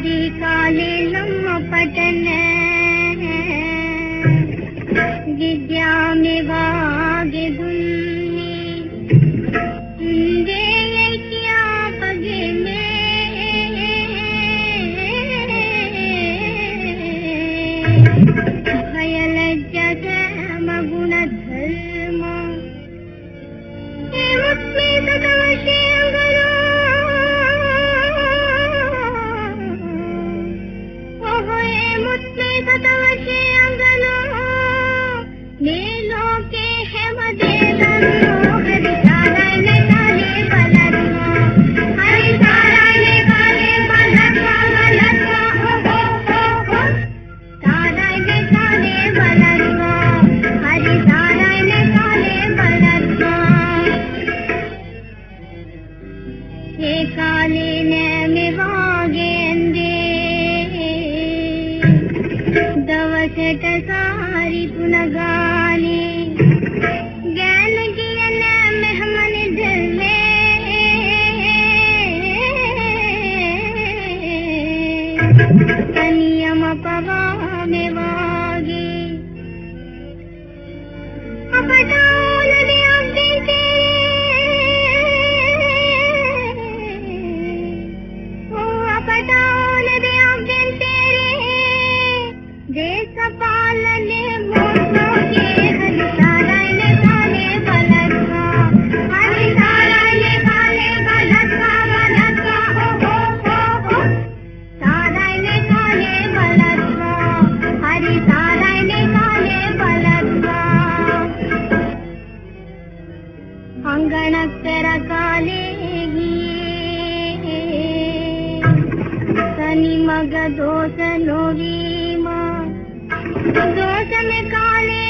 அதிகாலிலும் பட்டன வித்யாமிவாகிதும் जगमगुणधर्म किमस्मि सदवशेव तस्मै गतवशे अङ्गनो। मे लोके सारी पुनगाने ज्ञान गियन मेहमन धरले तनियम ಅಂಗಣಕ್ಕರ ಕಾಲೇಗಿ ಸನಿ ಮಗ ದೋಷ ನೋವೀಮ आंगन काले